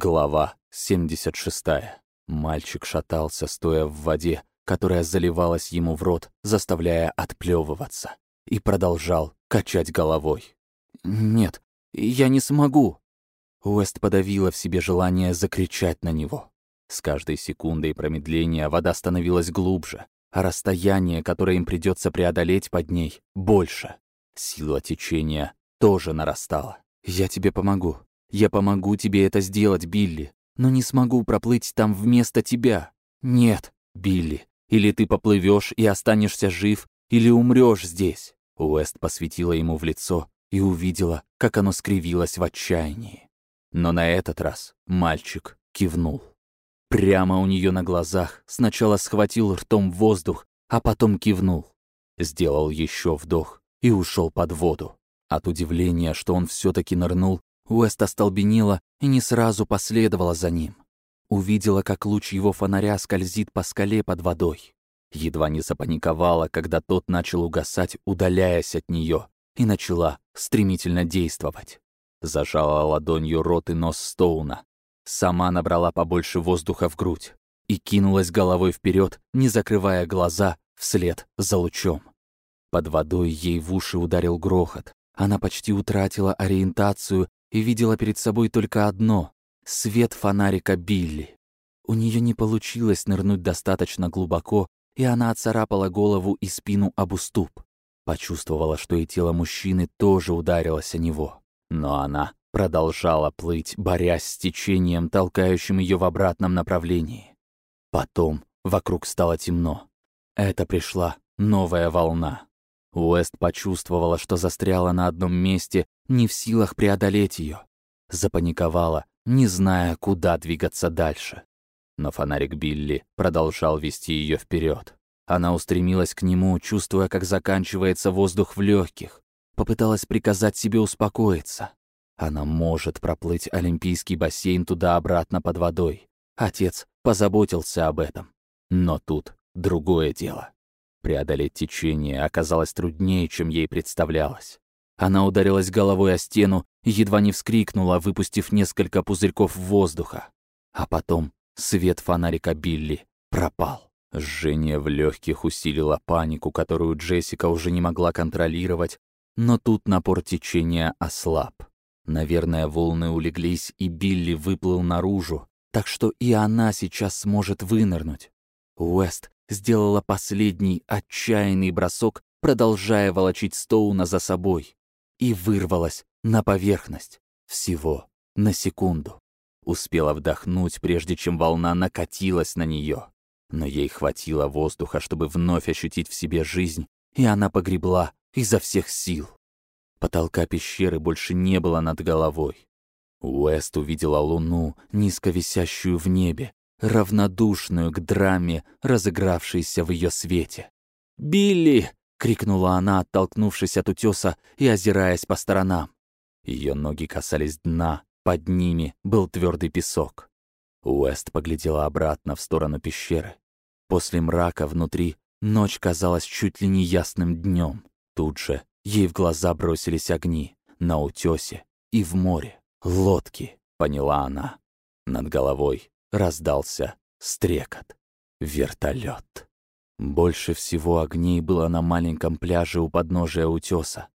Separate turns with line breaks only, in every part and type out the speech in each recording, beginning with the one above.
Глава 76. Мальчик шатался, стоя в воде, которая заливалась ему в рот, заставляя отплевываться, и продолжал качать головой. «Нет, я не смогу!» Уэст подавила в себе желание закричать на него. С каждой секундой промедления вода становилась глубже, а расстояние, которое им придется преодолеть под ней, больше. Сила течения тоже нарастала. «Я тебе помогу. Я помогу тебе это сделать, Билли, но не смогу проплыть там вместо тебя. Нет, Билли, или ты поплывешь и останешься жив, или умрешь здесь». Уэст посветила ему в лицо и увидела, как оно скривилось в отчаянии. Но на этот раз мальчик кивнул. Прямо у нее на глазах сначала схватил ртом воздух, а потом кивнул. Сделал еще вдох и ушел под воду. От удивления, что он все-таки нырнул, Уэст остолбенела и не сразу последовала за ним. Увидела, как луч его фонаря скользит по скале под водой. Едва не запаниковала, когда тот начал угасать, удаляясь от нее, и начала стремительно действовать. Зажала ладонью рот и нос Стоуна. Сама набрала побольше воздуха в грудь и кинулась головой вперед, не закрывая глаза, вслед за лучом. Под водой ей в уши ударил грохот. Она почти утратила ориентацию и видела перед собой только одно — свет фонарика Билли. У нее не получилось нырнуть достаточно глубоко, и она отцарапала голову и спину об уступ. Почувствовала, что и тело мужчины тоже ударилось о него. Но она продолжала плыть, борясь с течением, толкающим ее в обратном направлении. Потом вокруг стало темно. Это пришла новая волна. Уэст почувствовала, что застряла на одном месте, не в силах преодолеть ее. Запаниковала, не зная, куда двигаться дальше. Но фонарик Билли продолжал вести ее вперед. Она устремилась к нему, чувствуя, как заканчивается воздух в легких. Попыталась приказать себе успокоиться. Она может проплыть Олимпийский бассейн туда-обратно под водой. Отец позаботился об этом. Но тут другое дело. Преодолеть течение оказалось труднее, чем ей представлялось. Она ударилась головой о стену и едва не вскрикнула, выпустив несколько пузырьков воздуха. А потом свет фонарика Билли пропал. Жжение в легких усилило панику, которую Джессика уже не могла контролировать, но тут напор течения ослаб. Наверное, волны улеглись, и Билли выплыл наружу, так что и она сейчас сможет вынырнуть. Уэст сделала последний отчаянный бросок, продолжая волочить Стоуна за собой, и вырвалась на поверхность. Всего на секунду. Успела вдохнуть, прежде чем волна накатилась на нее. Но ей хватило воздуха, чтобы вновь ощутить в себе жизнь, и она погребла изо всех сил. Потолка пещеры больше не было над головой. Уэст увидела луну, низко висящую в небе, равнодушную к драме, разыгравшейся в ее свете. «Билли!» — крикнула она, оттолкнувшись от утеса и озираясь по сторонам. Ее ноги касались дна, под ними был твердый песок. Уэст поглядела обратно в сторону пещеры. После мрака внутри ночь казалась чуть ли не ясным днем. Тут же ей в глаза бросились огни на утесе и в море. Лодки, поняла она. Над головой раздался стрекот. Вертолет. Больше всего огней было на маленьком пляже у подножия утеса.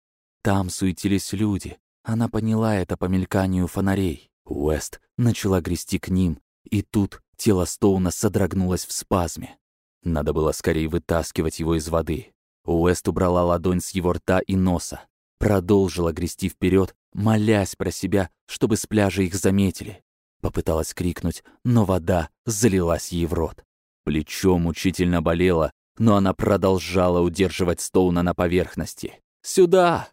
Там суетились люди. Она поняла это по мельканию фонарей. Уэст начала грести к ним, и тут тело Стоуна содрогнулось в спазме. Надо было скорее вытаскивать его из воды. Уэст убрала ладонь с его рта и носа. Продолжила грести вперед, молясь про себя, чтобы с пляжа их заметили. Попыталась крикнуть, но вода залилась ей в рот. Плечо мучительно болело, но она продолжала удерживать Стоуна на поверхности. «Сюда!»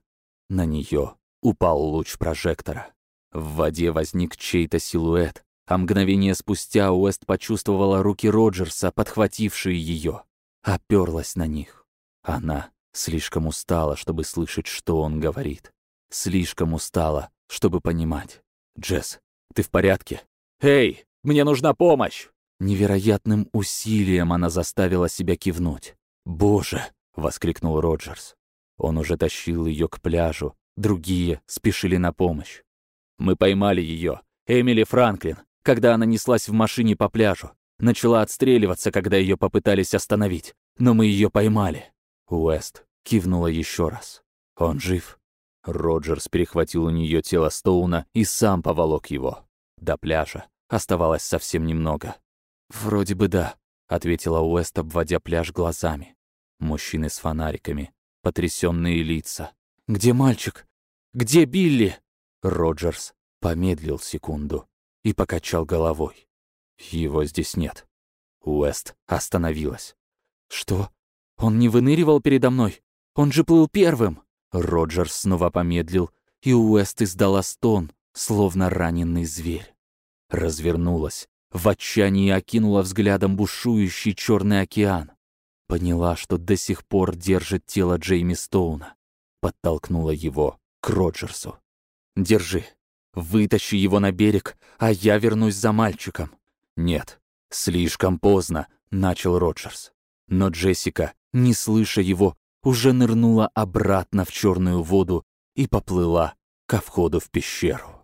На нее упал луч прожектора. В воде возник чей-то силуэт, а мгновение спустя Уэст почувствовала руки Роджерса, подхватившие ее. Оперлась на них. Она слишком устала, чтобы слышать, что он говорит. Слишком устала, чтобы понимать. «Джесс, ты в порядке? Эй, мне нужна помощь!» Невероятным усилием она заставила себя кивнуть. «Боже!» — воскликнул Роджерс. Он уже тащил ее к пляжу, другие спешили на помощь. «Мы поймали ее. Эмили Франклин. когда она неслась в машине по пляжу. Начала отстреливаться, когда ее попытались остановить, но мы ее поймали. Уэст кивнула еще раз. Он жив. Роджерс перехватил у нее тело Стоуна и сам поволок его. До пляжа оставалось совсем немного. «Вроде бы да», — ответила Уэст, обводя пляж глазами. Мужчины с фонариками, потрясенные лица. «Где мальчик? Где Билли?» Роджерс помедлил секунду и покачал головой. «Его здесь нет». Уэст остановилась. «Что? Он не выныривал передо мной? Он же плыл первым!» Роджерс снова помедлил, и Уэст издала стон, словно раненый зверь. Развернулась, в отчаянии окинула взглядом бушующий черный океан. Поняла, что до сих пор держит тело Джейми Стоуна. Подтолкнула его к Роджерсу. «Держи. Вытащи его на берег, а я вернусь за мальчиком». «Нет, слишком поздно», — начал Роджерс. Но Джессика, не слыша его, уже нырнула обратно в черную воду и поплыла ко входу в пещеру.